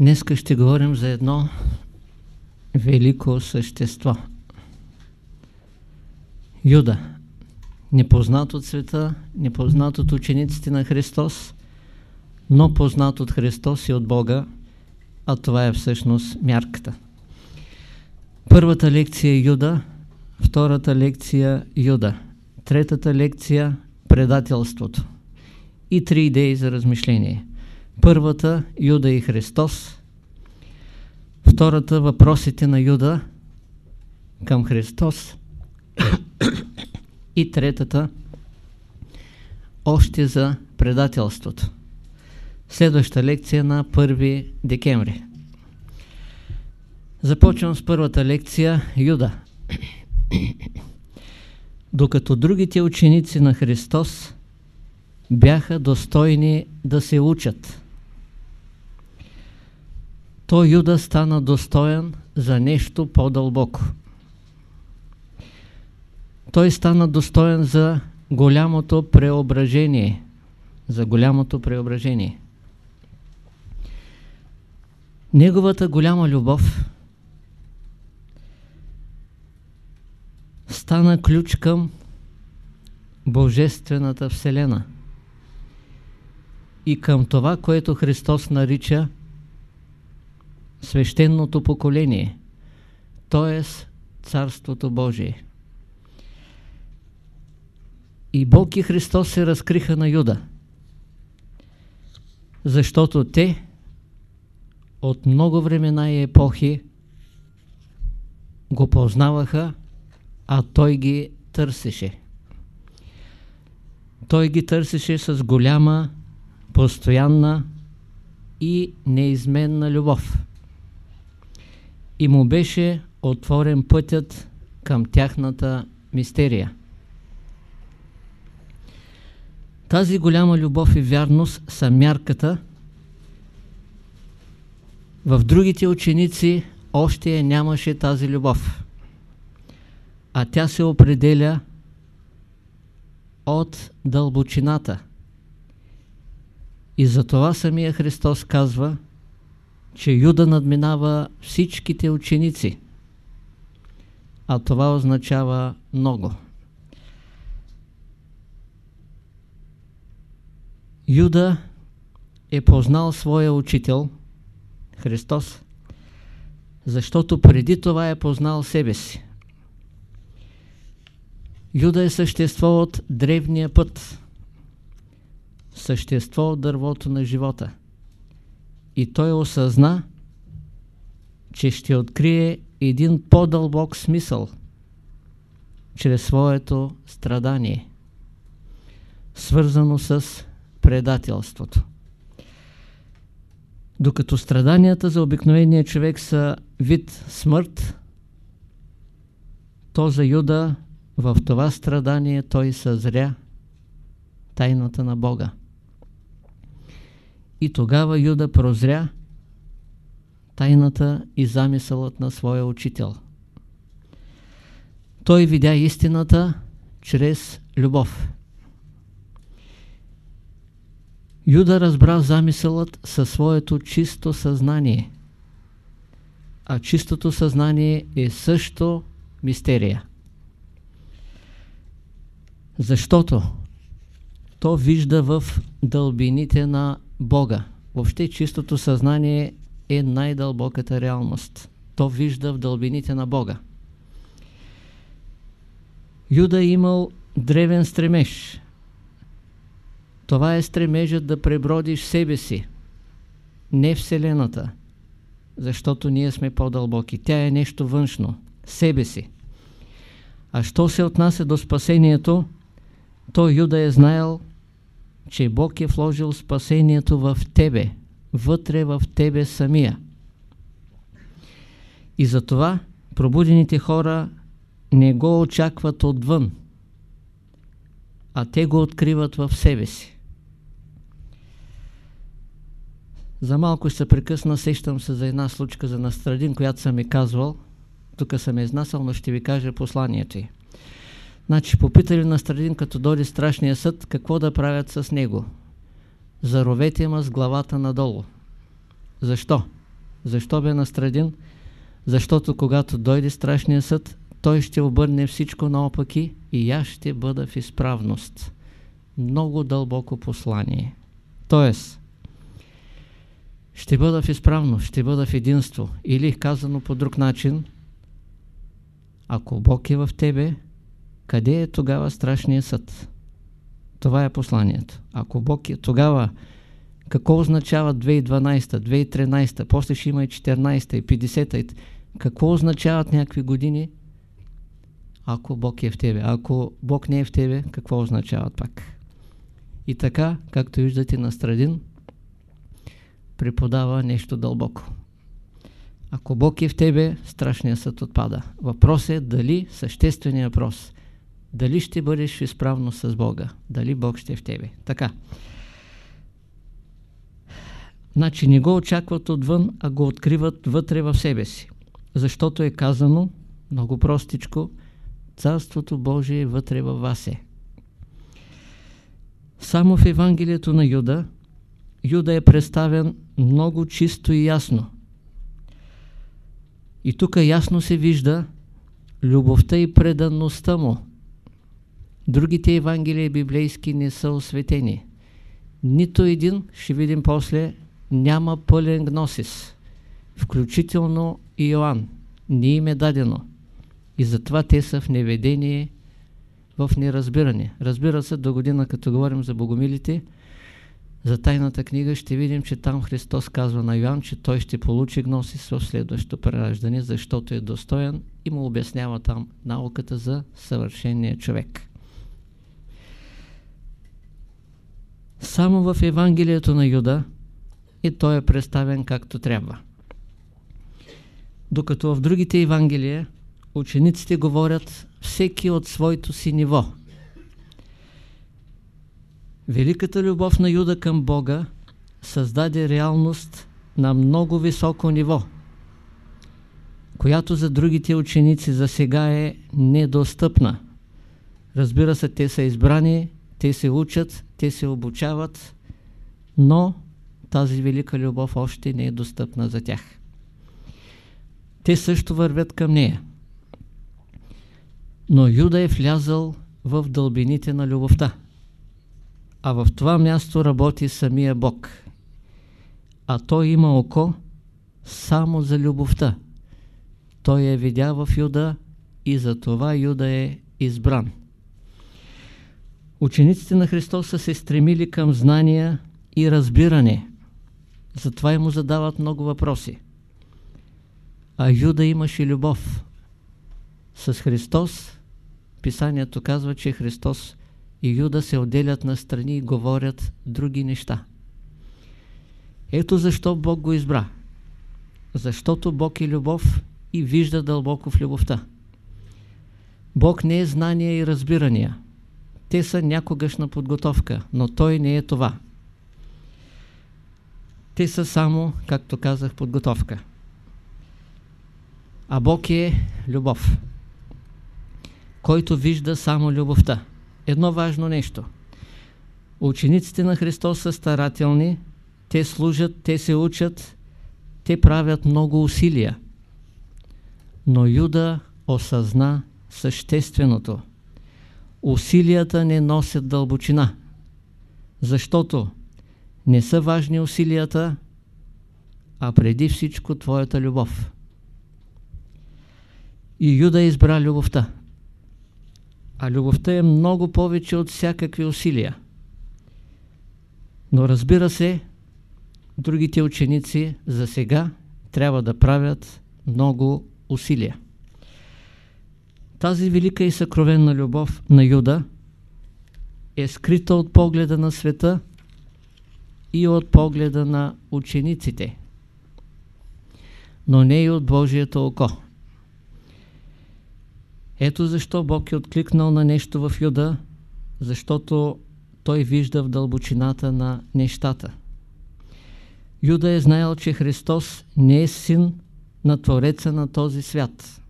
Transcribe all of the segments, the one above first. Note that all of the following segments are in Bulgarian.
Днеска ще говорим за едно велико същество. Юда. Непознат от света, непознат от учениците на Христос, но познат от Христос и от Бога, а това е всъщност мярката. Първата лекция е Юда, втората лекция Юда, третата лекция предателството и три идеи за размишление. Първата Юда и Христос, втората въпросите на Юда към Христос и третата още за предателството. Следваща лекция на 1 декември. Започвам с първата лекция Юда. Докато другите ученици на Христос бяха достойни да се учат, то Юда стана достоен за нещо по-дълбоко. Той стана достоен за голямото преображение. За голямото преображение. Неговата голяма любов стана ключ към Божествената Вселена и към това, което Христос нарича свещеното поколение, т.е. Царството Божие. И Бог и Христос се разкриха на Юда, защото те от много времена и епохи го познаваха, а той ги търсеше. Той ги търсеше с голяма, постоянна и неизменна любов. И му беше отворен пътят към тяхната мистерия. Тази голяма любов и вярност са мярката. В другите ученици още нямаше тази любов. А тя се определя от дълбочината. И затова самия Христос казва, че Юда надминава всичките ученици. А това означава много. Юда е познал своя учител, Христос, защото преди това е познал себе си. Юда е същество от древния път, същество от дървото на живота. И той осъзна, че ще открие един по-дълбок смисъл чрез своето страдание, свързано с предателството. Докато страданията за обикновения човек са вид смърт, то за Юда в това страдание той съзря тайната на Бога. И тогава Юда прозря тайната и замисълът на своя учител. Той видя истината чрез любов. Юда разбра замисълът със своето чисто съзнание. А чистото съзнание е също мистерия. Защото то вижда в дълбините на Бога. Въобще чистото съзнание е най-дълбоката реалност. То вижда в дълбините на Бога. Юда е имал древен стремеж. Това е стремежът да пребродиш себе си, не Вселената, защото ние сме по-дълбоки. Тя е нещо външно, себе си. А що се отнася до спасението, то Юда е знаел, че Бог е вложил спасението в тебе, вътре в тебе самия. И затова пробудените хора не го очакват отвън, а те го откриват в себе си. За малко ще се прекъсна, сещам се за една случка за Настрадин, която съм ми казвал. Тук съм изнасял, но ще ви кажа посланието й. Значи, попитали Настрадин, като дойде страшния съд, какво да правят с него. Заровете ма с главата надолу. Защо? Защо бе настраден? Защото когато дойде страшния съд, той ще обърне всичко наопаки и аз ще бъда в изправност. Много дълбоко послание. Тоест, ще бъда в изправност, ще бъда в единство. Или казано по друг начин, ако Бог е в тебе, къде е тогава страшният съд? Това е посланието. Ако Бог е тогава, какво означава 2012, 2013, после ще има и 14 и 50 какво означават някакви години? Ако Бог е в тебе. Ако Бог не е в тебе, какво означават пак? И така, както виждате на Страдин, преподава нещо дълбоко. Ако Бог е в тебе, страшният съд отпада. Въпрос е дали, същественият въпрос, дали ще бъдеш изправно с Бога, дали Бог ще е в тебе. Така. Значи не го очакват отвън, а го откриват вътре в себе си. Защото е казано, много простичко, Царството Божие е вътре във вас е. Само в Евангелието на Юда, Юда е представен много чисто и ясно. И тук ясно се вижда любовта и преданността му. Другите Евангелия библейски не са осветени. Нито един, ще видим после, няма пълен гносис. Включително и Йоанн. Не им е дадено. И затова те са в неведение, в неразбиране. Разбира се, до година, като говорим за богомилите, за тайната книга ще видим, че там Христос казва на Йоанн, че той ще получи гносис в следващото прераждане, защото е достоен и му обяснява там науката за съвършения човек. Само в Евангелието на Юда и той е представен както трябва. Докато в другите Евангелия учениците говорят всеки от своето си ниво. Великата любов на Юда към Бога създаде реалност на много високо ниво, която за другите ученици за сега е недостъпна. Разбира се, те са избрани, те се учат, те се обучават, но тази велика любов още не е достъпна за тях. Те също вървят към нея. Но Юда е влязъл в дълбините на любовта. А в това място работи самия Бог. А той има око само за любовта. Той е видя в Юда и за това Юда е избран. Учениците на Христос са се стремили към знания и разбиране. Затова и му задават много въпроси. А Юда имаше любов. С Христос Писанието казва, че Христос и Юда се отделят на страни и говорят други неща. Ето защо Бог го избра. Защото Бог е любов и вижда дълбоко в любовта. Бог не е знание и разбирания. Те са някогашна подготовка, но Той не е това. Те са само, както казах, подготовка. А Бог е любов, който вижда само любовта. Едно важно нещо. Учениците на Христос са старателни, те служат, те се учат, те правят много усилия. Но Юда осъзна същественото. Усилията не носят дълбочина, защото не са важни усилията, а преди всичко твоята любов. И Юда избра любовта. А любовта е много повече от всякакви усилия. Но разбира се, другите ученици за сега трябва да правят много усилия. Тази велика и съкровенна любов на Юда е скрита от погледа на света и от погледа на учениците, но не и от Божието око. Ето защо Бог е откликнал на нещо в Юда, защото той вижда в дълбочината на нещата. Юда е знаел, че Христос не е син на Твореца на този свят.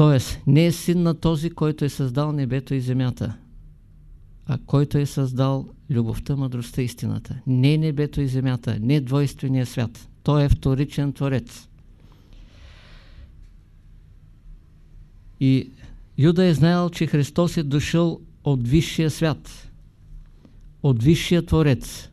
Тоест, не е син на този, който е създал небето и земята, а който е създал любовта, мъдростта, истината. Не небето и земята, не двойствения свят. Той е вторичен творец. И Юда е знаел, че Христос е дошъл от висшия свят, от висшия творец,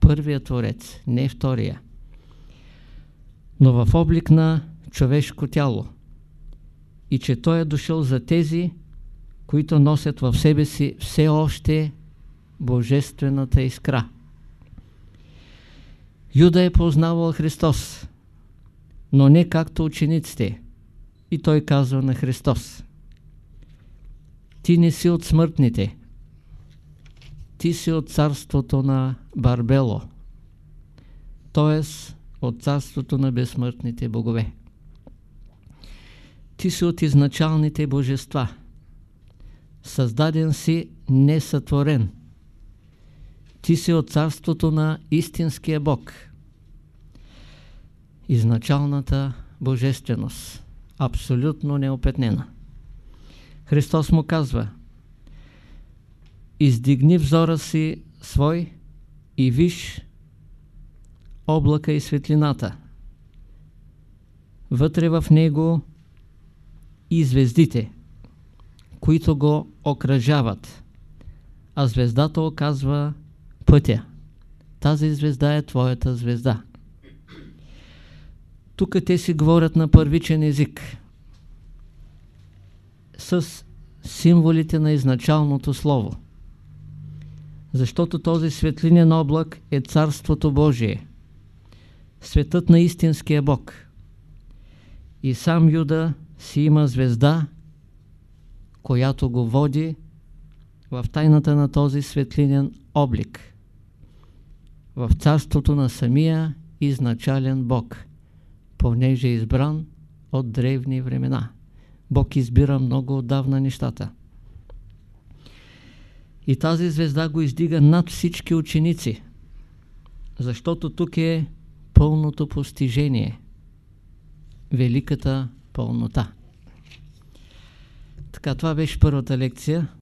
първия творец, не втория, но в облик на човешко тяло. И че Той е дошъл за тези, които носят в себе си все още божествената искра. Юда е познавал Христос, но не както учениците. И той казва на Христос, ти не си от смъртните, ти си от царството на Барбело, т.е. от царството на безсмъртните богове. Ти си от изначалните божества, създаден си несътворен. Ти си от царството на истинския Бог. Изначалната божественост, абсолютно неопетнена. Христос му казва Издигни взора си свой и виж облака и светлината. Вътре в него и звездите, които го окръжават. А звездата оказва пътя. Тази звезда е твоята звезда. Тук те си говорят на първичен език с символите на изначалното слово. Защото този светлинен облак е Царството Божие, светът на истинския Бог. И сам Юда си има звезда, която го води в тайната на този светлинен облик, в царството на самия изначален Бог, понеже е избран от древни времена. Бог избира много отдавна нещата. И тази звезда го издига над всички ученици, защото тук е пълното постижение, великата пълнота. Така, това беше първата лекция.